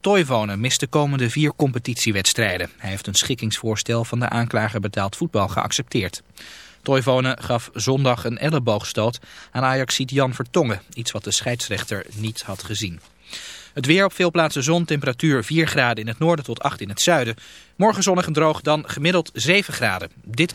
Toivonen mist de komende vier competitiewedstrijden. Hij heeft een schikkingsvoorstel van de aanklager betaald voetbal geaccepteerd. Toivonen gaf zondag een elleboogstoot aan Ajaxiet Jan Vertongen. Iets wat de scheidsrechter niet had gezien. Het weer op veel plaatsen zon, temperatuur 4 graden in het noorden tot 8 in het zuiden. Morgen zonnig en droog, dan gemiddeld 7 graden. Dit...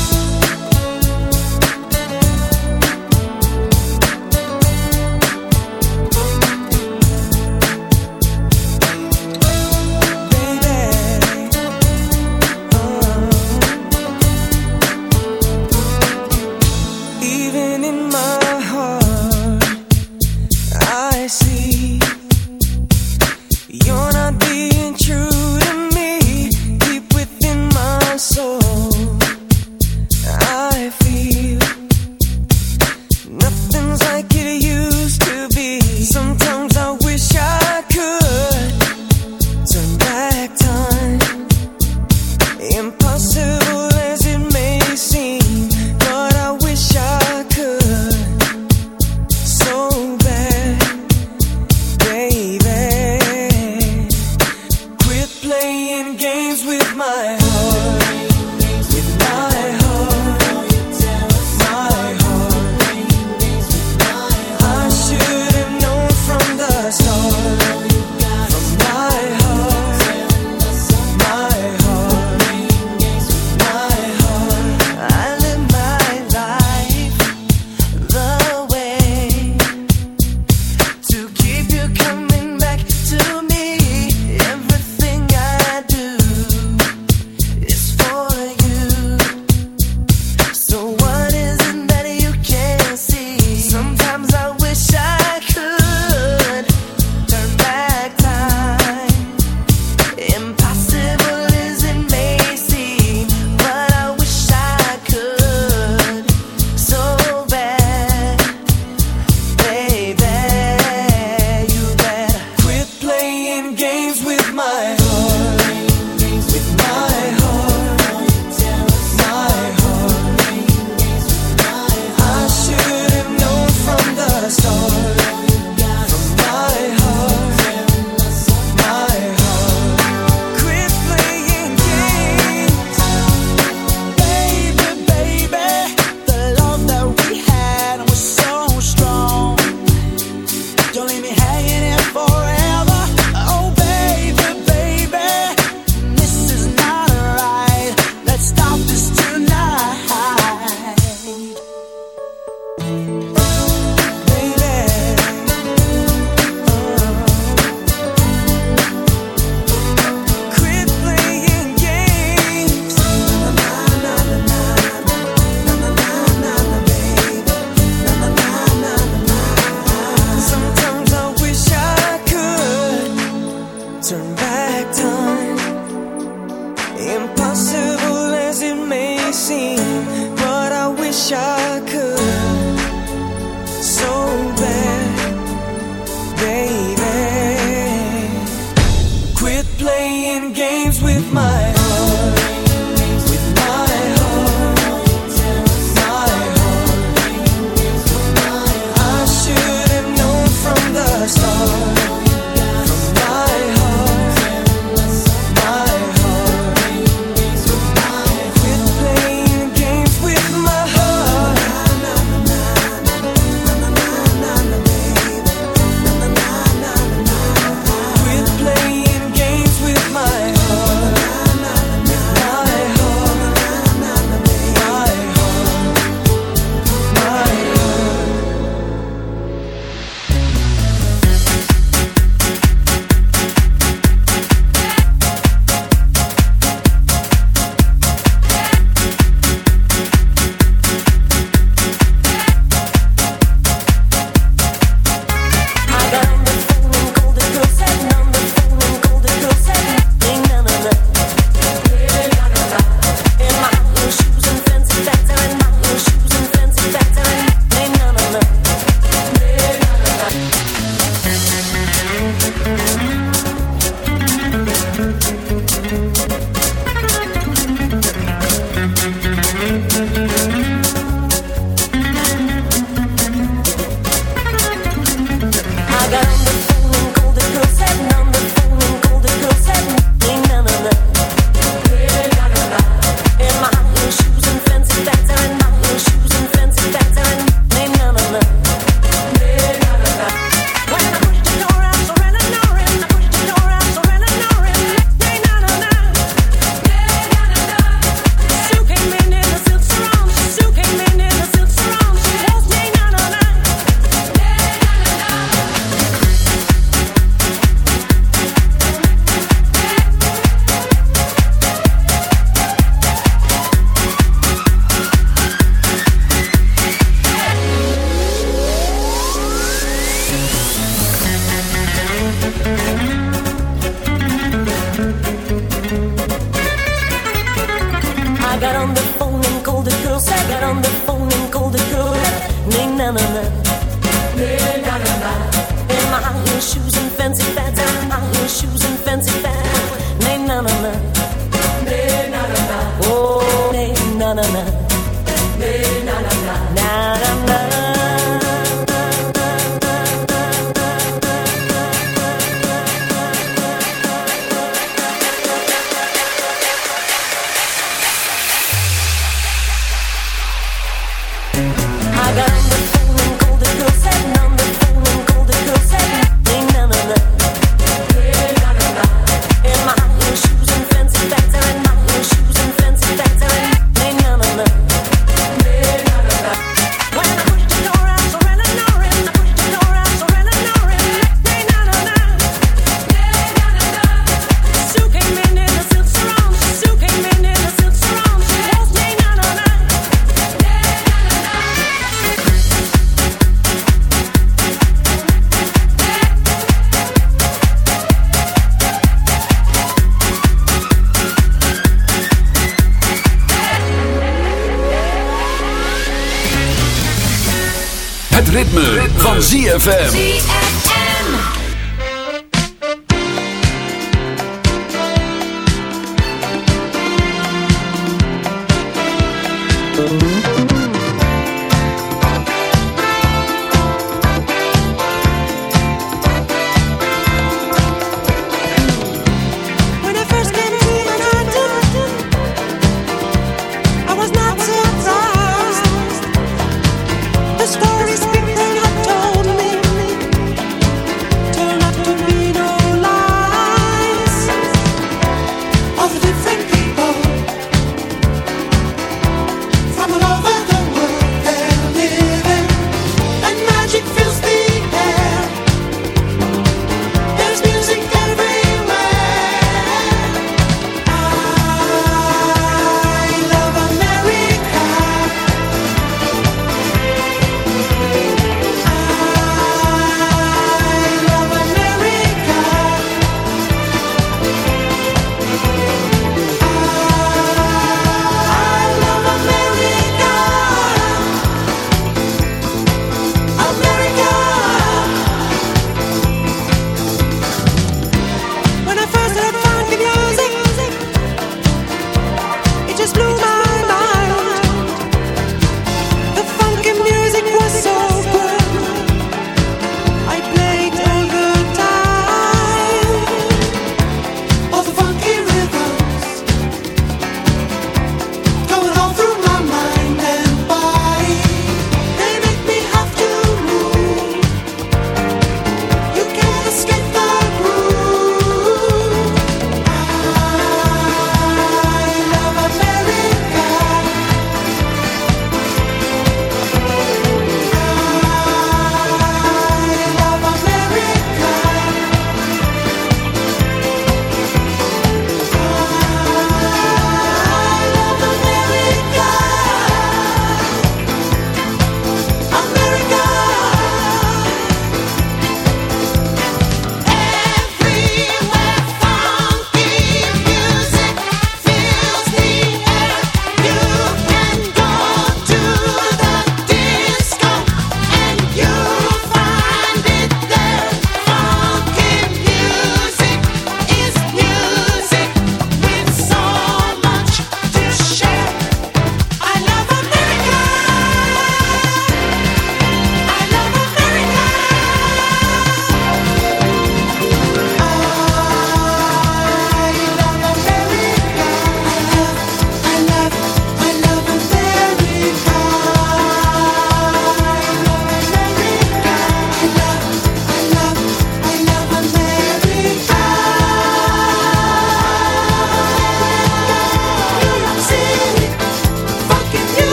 ZFM.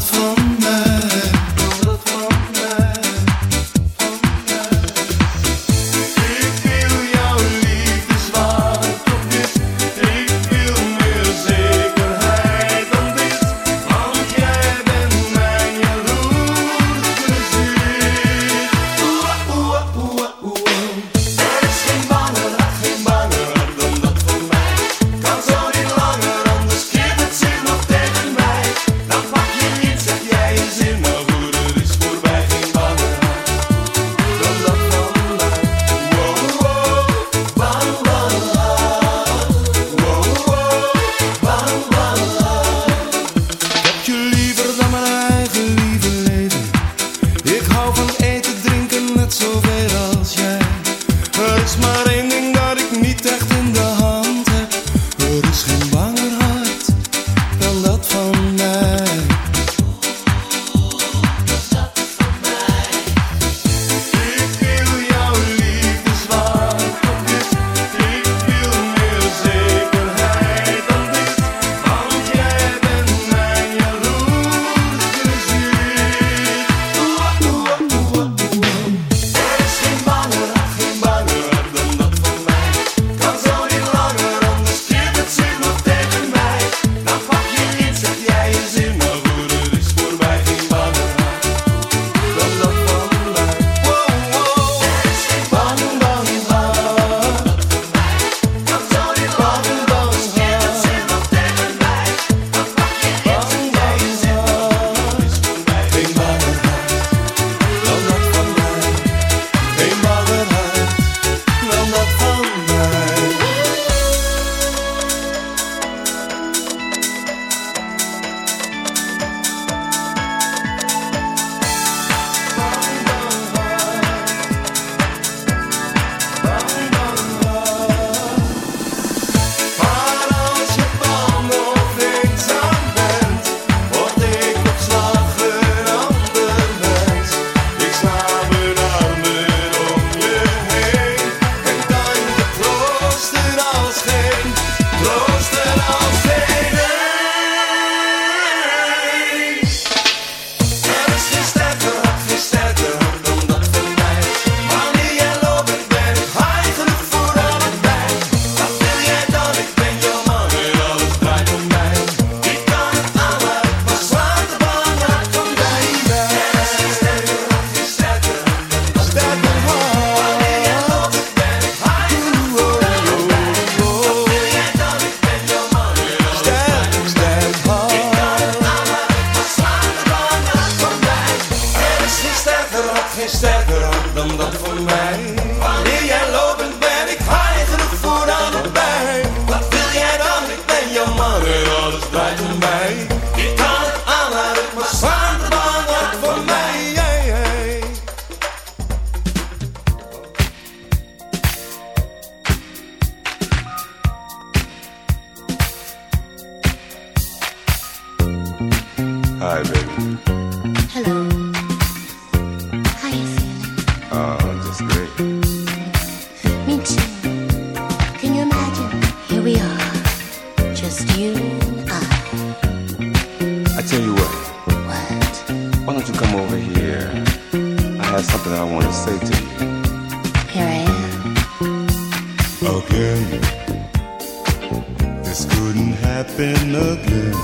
felt for I tell you what. What? Why don't you come over here? I have something I want to say to you. Here I am. Again. This couldn't happen again.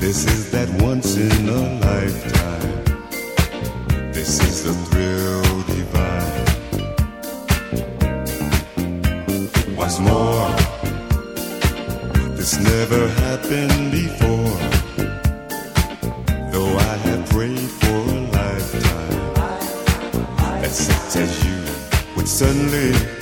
This is that once in a lifetime. This is the thrill divine. What's more, this never happened before. away for a lifetime. As such as you would suddenly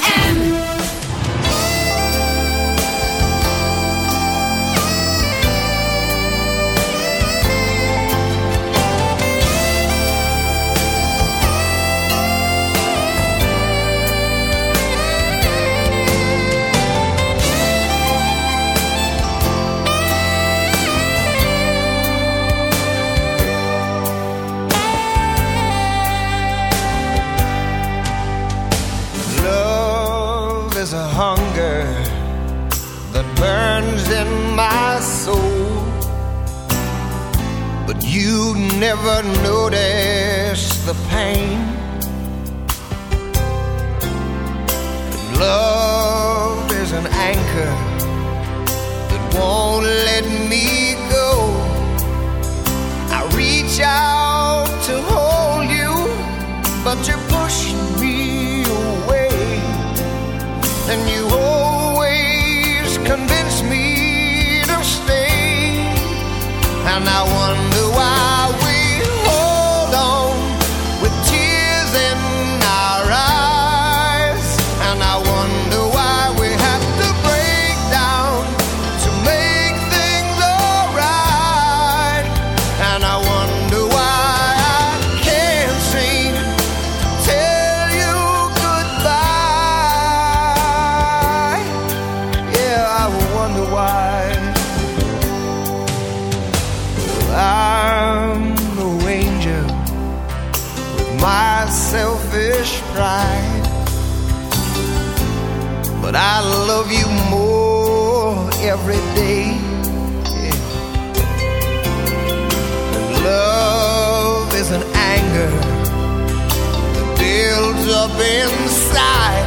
inside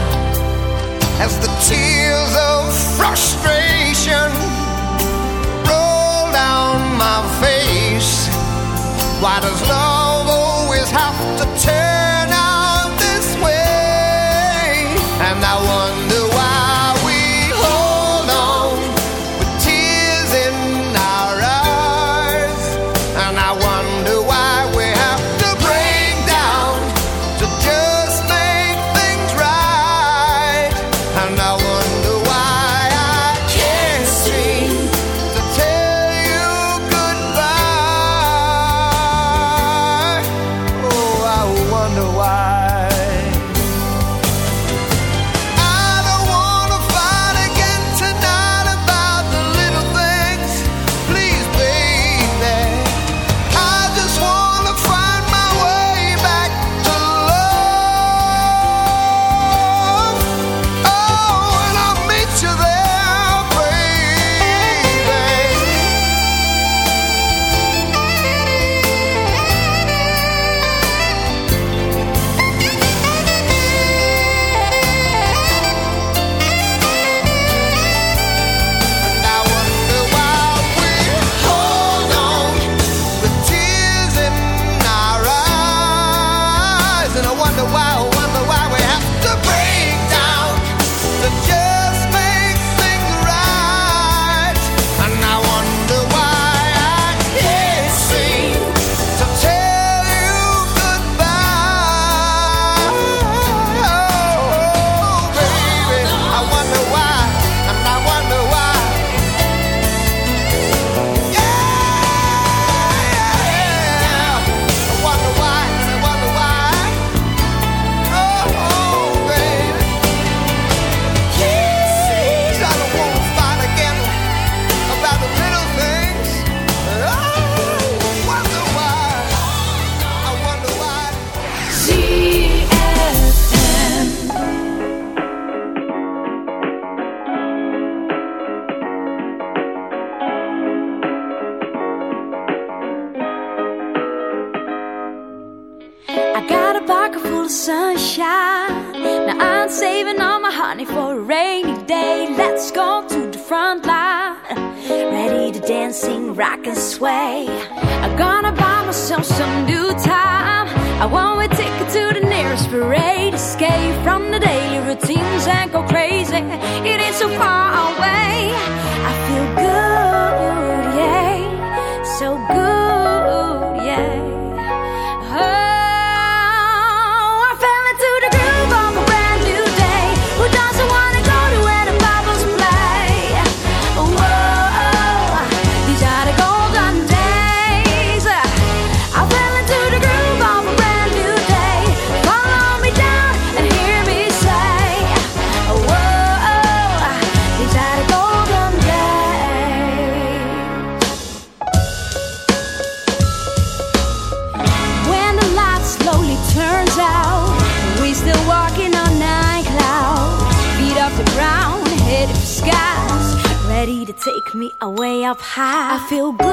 as the tears of frustration roll down my face. Why does love always have to turn? high. I feel good.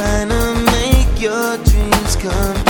Trying to make your dreams come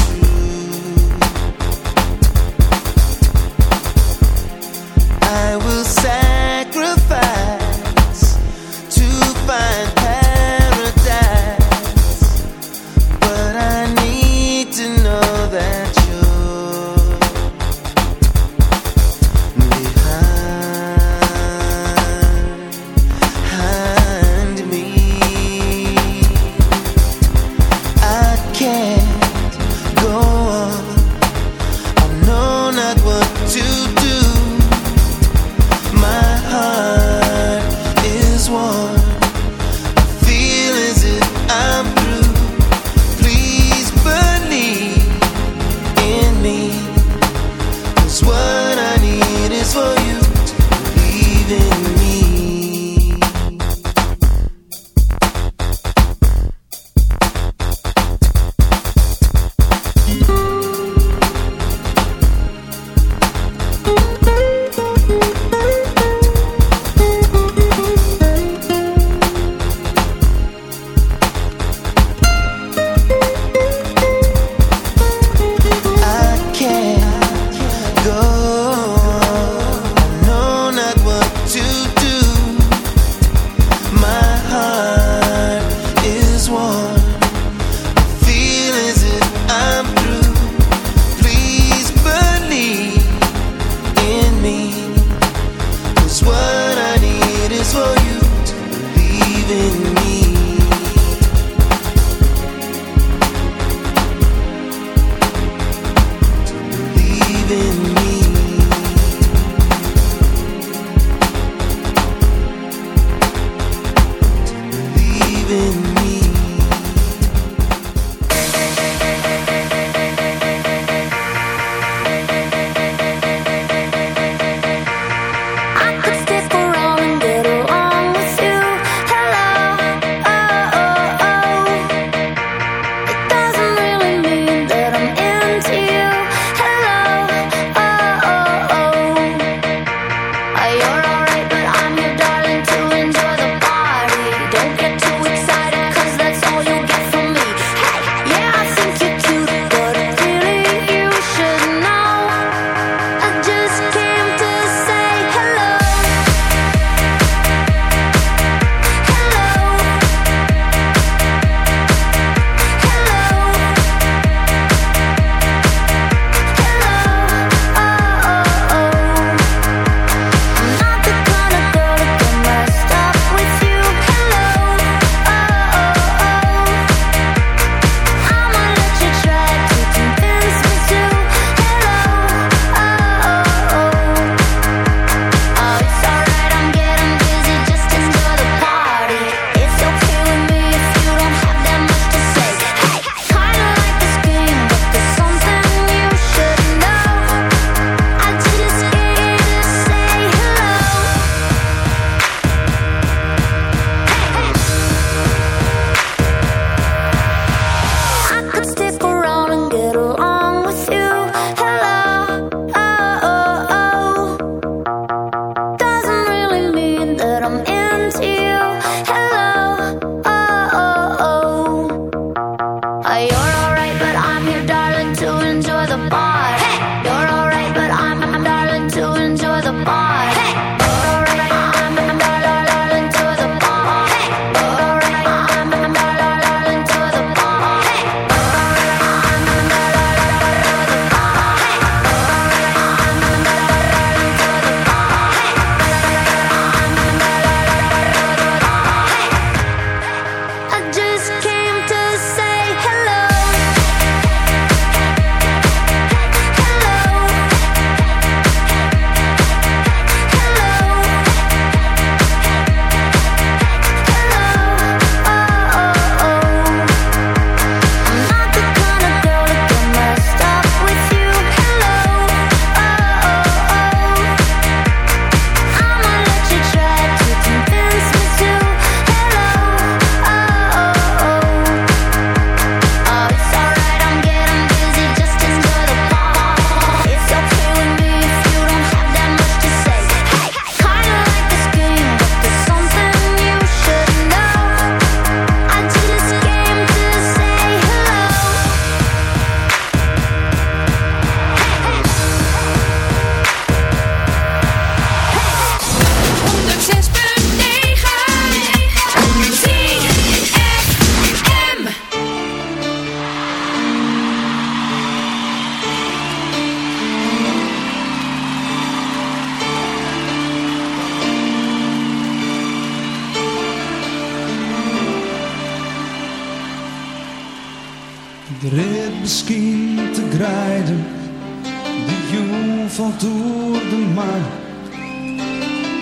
de maan.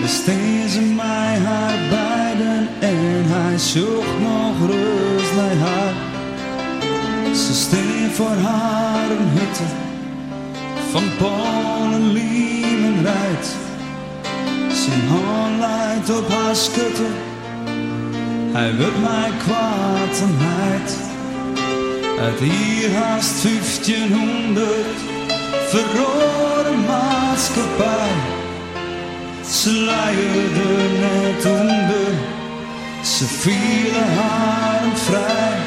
Ze mij haar beiden en hij zocht nog rust bij haar. Ze steen voor haar een hutte van Polen, Liemen rijdt. Zijn hand leidt op haar schutte, hij wil mij kwaad en. Uit hier haast 1500 verrode maatschappij. Leiden net onder, ze vielen haar vrij.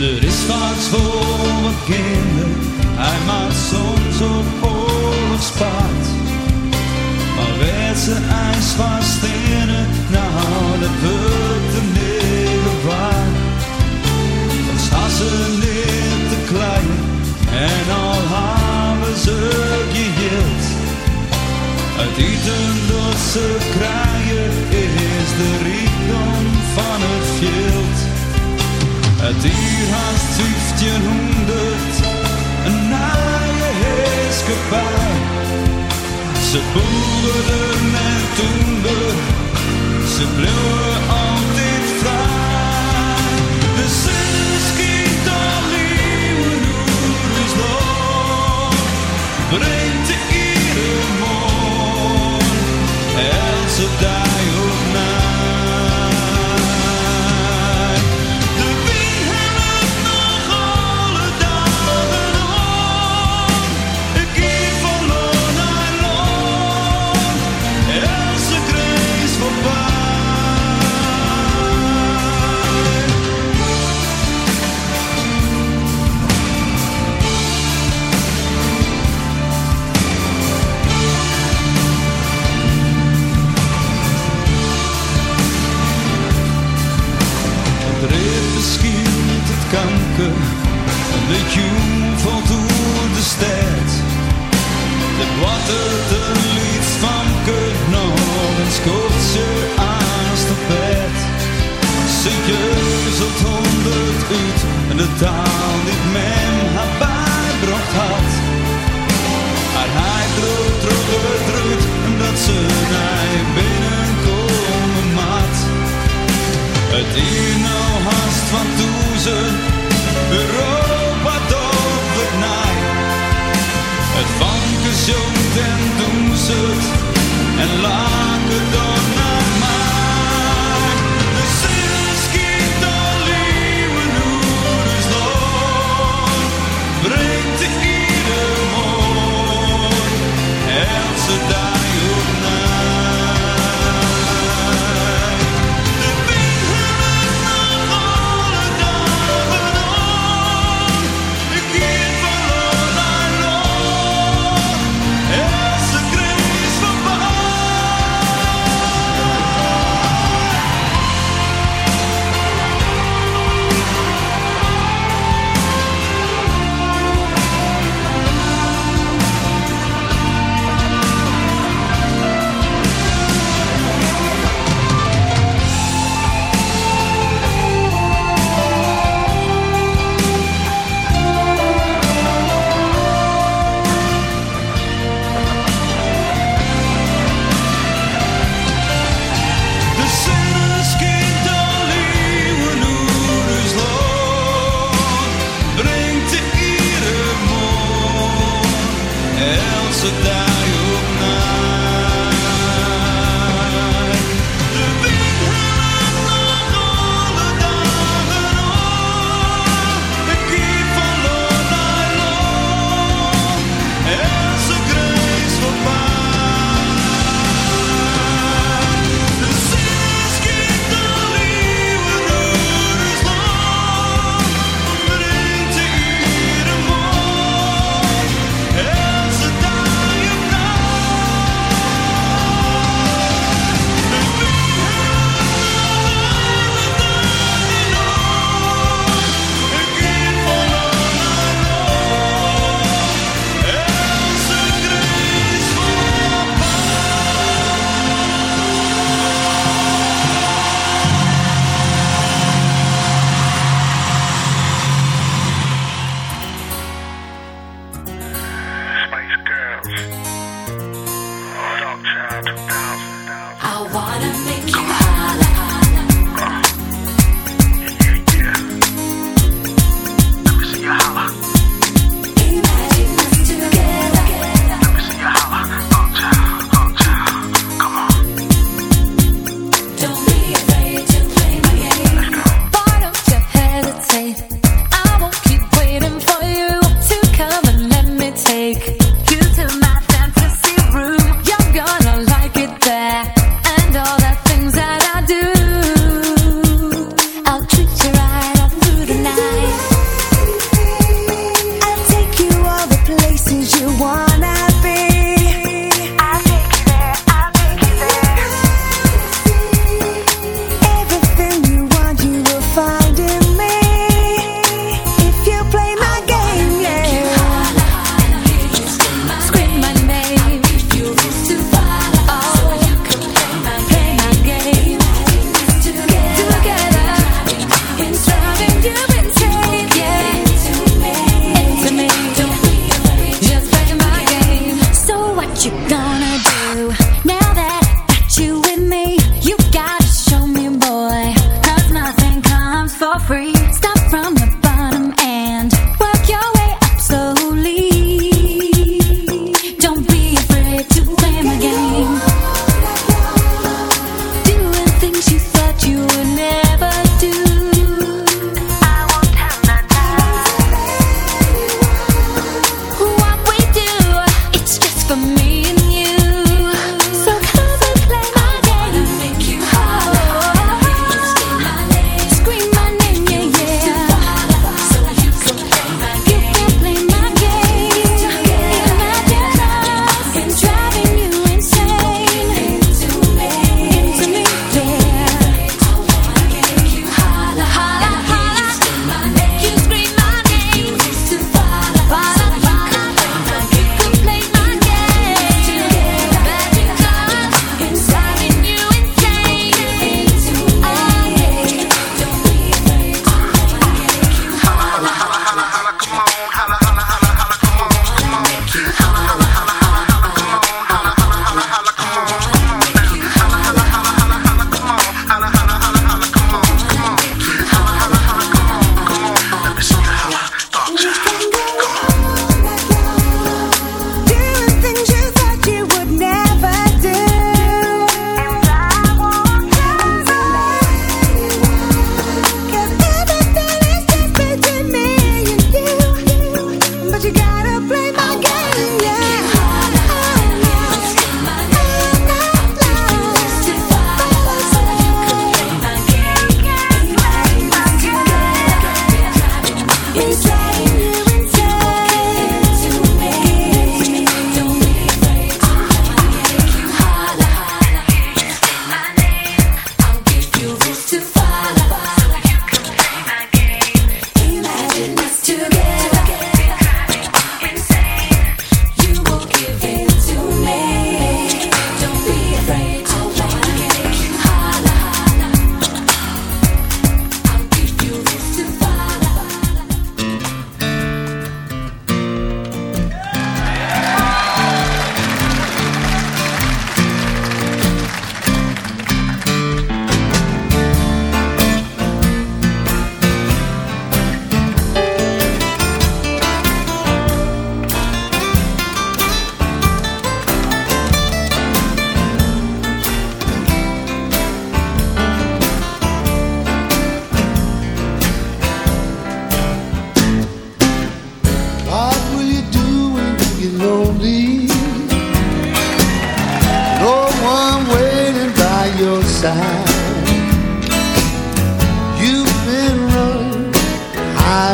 Er is vaak voor wat kinderen, hij maakt soms op oorlogspaard. Maar werd ze ijs vast in het, nou dat wordt de negen waard. Staan ze niet te klein en al geheeld. Het eten ze krijgen is de rijkdom van het veld. Het uur haast 1500, een naaie heerskepaar. Ze boerden en toender, ze bleven altijd vrij. De zon But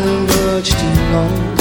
language to long.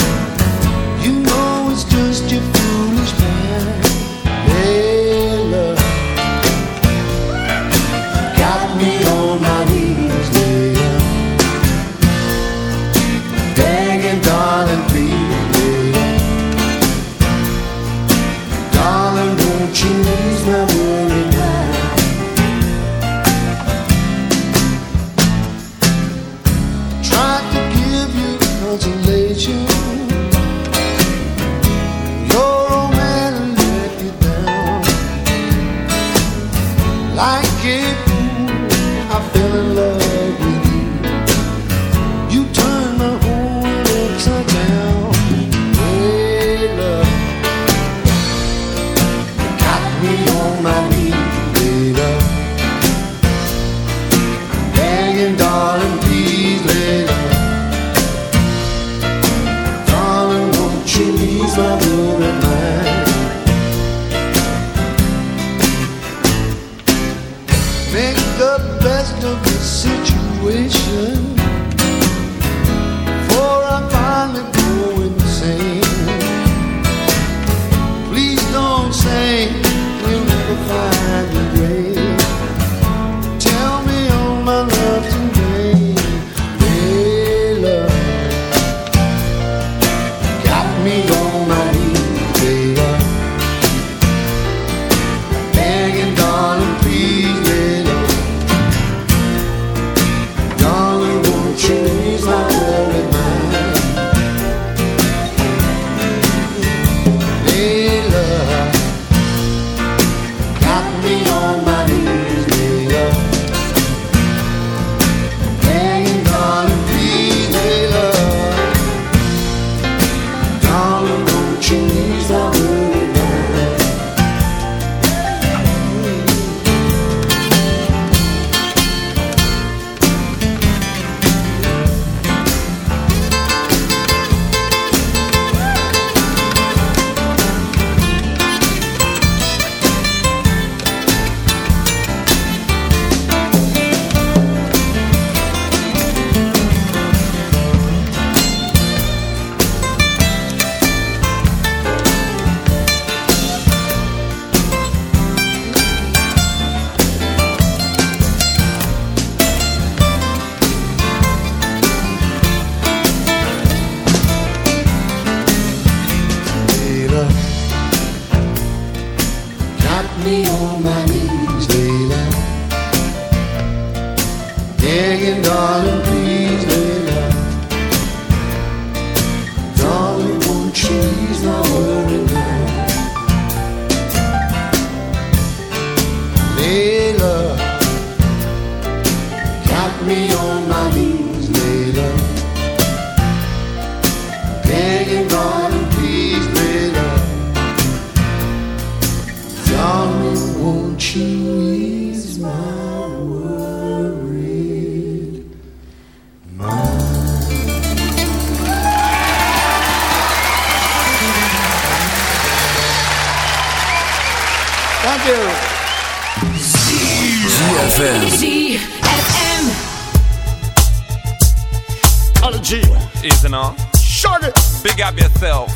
Ollie G. Easy now. Shut it. Big up yourself.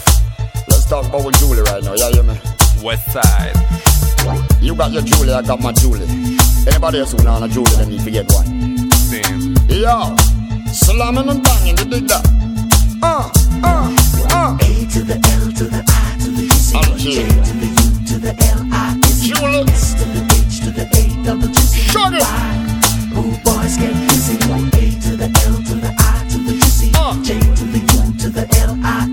Let's talk about with Julie right now. Yeah, hear me? West side. You got your Julie, I got my Julie. Anybody else who want a Julie, they need to get one. Same. Yo, slamming and banging, you dig that? Uh, uh, uh. A to the L to the I to the C. J to the U to the L I S. Julie. S to the H to the A double G C. Shut it. Oh, boys get busy. A to the L to the I to the G C. J to the U to the L I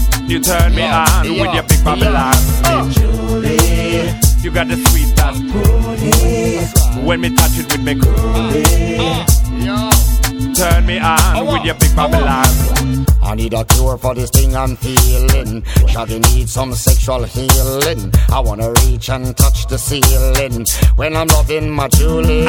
You turn me on with your big Babylon spit. You got the sweetest touch. When me touch it with me coolie. Turn me on with your big Babylon. I need a cure for this thing I'm feeling. Shaggy needs some sexual healing. I wanna reach and touch the ceiling when I'm loving my Julie.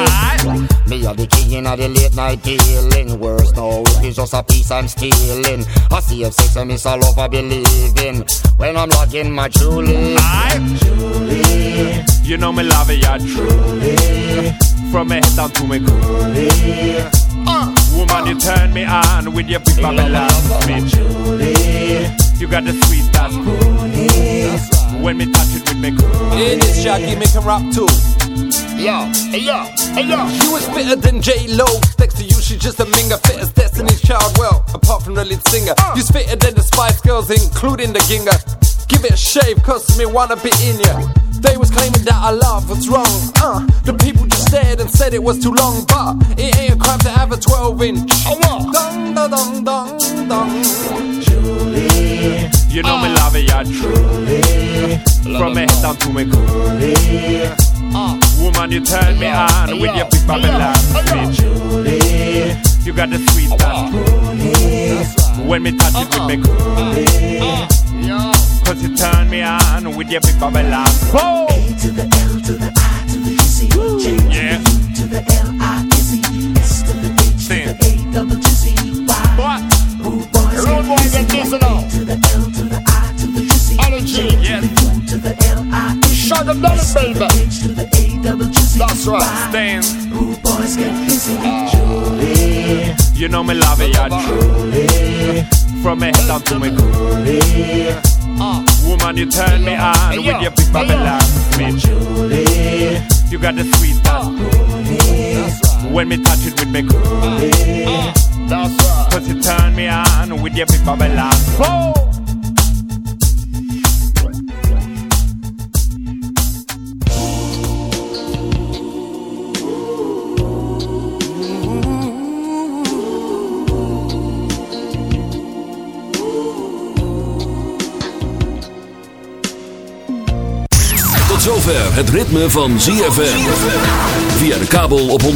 Me are the king of the late night dealing. Worse no, it's just a piece I'm stealing. I see if sex and miss all believe in when I'm loving my Julie. Julie. You know me love it, yeah, truly. From me head down to me coolie. Woman, you turn me on with your big Babylon spit. You got the sweet touch. When me touch it with me coolie. In this Shaggy make him rap too. Yo, hey yo, hey yo. You was fitter than J-Lo. Next to you, she's just a minger. Fit as Destiny's Child. Well, apart from the lead singer. Uh. You's fitter than the Spice Girls, including the Ginger. Give it a shave, cause me wanna be in ya. They was claiming that our love was wrong. Uh, the people just stared and said it was too long. But it ain't a crime to have a 12 inch. Oh, what? Dong, dong, dong, dong, dong. Julie. You know me love it, yeah, truly. From me head down to me coolie. Uh, Woman, you turn me on with your big Babylon speech. Julie. You got the sweet and When me touch it with me coolie. Cause you turn me on with your big Babylon. Whoa! A to the L to the I to the Z. J Yeah. to the L I Z. S to the H Sing. to the A double G Z. Y. What? Rude boys Rude boys get now. to the L to the I to the Z. Energy. Yes. U to the L I Z. Shut them down, baby. H to the A double G Z. That's right. Stand. Rude boys get busy. Julie. You know me love it, yeah, truly. From me head down to me coolie. Uh, Woman, you turn me on Hey, with your big Hey. Babylon speech. Julie. You got the sweet and When me touch it with me coolie. that's right. Cause you turn me on with your big Babylon. Whoa! Zover het ritme van ZFM. Via de kabel op 104.5.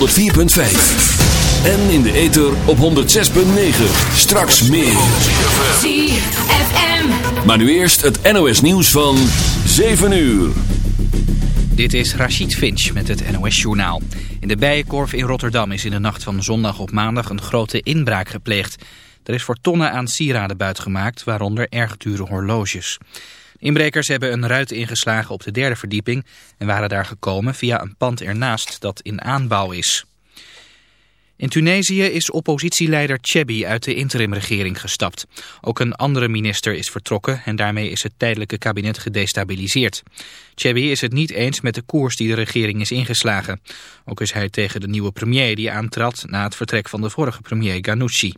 En in de ether op 106.9. Straks meer. ZFM. Maar nu eerst het NOS nieuws van 7 uur. Dit is Rachid Finch met het NOS-journaal. In de Bijenkorf in Rotterdam is in de nacht van zondag op maandag een grote inbraak gepleegd. Er is voor tonnen aan sieraden buitgemaakt, waaronder erg dure horloges. Inbrekers hebben een ruit ingeslagen op de derde verdieping en waren daar gekomen via een pand ernaast dat in aanbouw is. In Tunesië is oppositieleider Chebbi uit de interimregering gestapt. Ook een andere minister is vertrokken en daarmee is het tijdelijke kabinet gedestabiliseerd. Chebbi is het niet eens met de koers die de regering is ingeslagen. Ook is hij tegen de nieuwe premier die aantrad na het vertrek van de vorige premier Ghanouchi.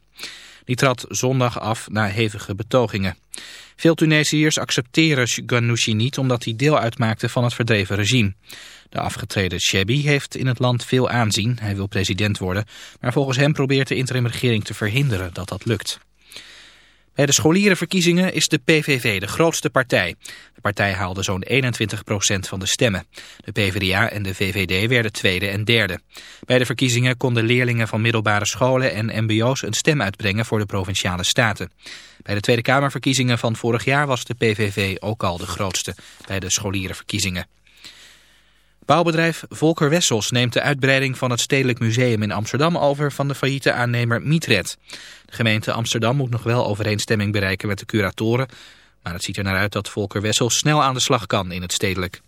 Die trad zondag af na hevige betogingen. Veel Tunesiërs accepteren Ghanouchi niet omdat hij deel uitmaakte van het verdreven regime. De afgetreden Chebbi heeft in het land veel aanzien. Hij wil president worden. Maar volgens hem probeert de interimregering te verhinderen dat dat lukt. Bij de scholierenverkiezingen is de PVV de grootste partij. De partij haalde zo'n 21% van de stemmen. De PvdA en de VVD werden tweede en derde. Bij de verkiezingen konden leerlingen van middelbare scholen en mbo's een stem uitbrengen voor de Provinciale Staten. Bij de Tweede Kamerverkiezingen van vorig jaar was de PVV ook al de grootste bij de scholierenverkiezingen. Bouwbedrijf Volker Wessels neemt de uitbreiding van het Stedelijk Museum in Amsterdam over van de failliete aannemer Mietred. De gemeente Amsterdam moet nog wel overeenstemming bereiken met de curatoren, maar het ziet er naar uit dat Volker Wessels snel aan de slag kan in het stedelijk.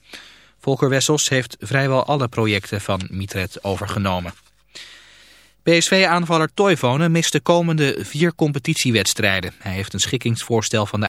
Volker Wessels heeft vrijwel alle projecten van Mietred overgenomen. PSV-aanvaller Toivonen mist de komende vier competitiewedstrijden. Hij heeft een schikkingsvoorstel van de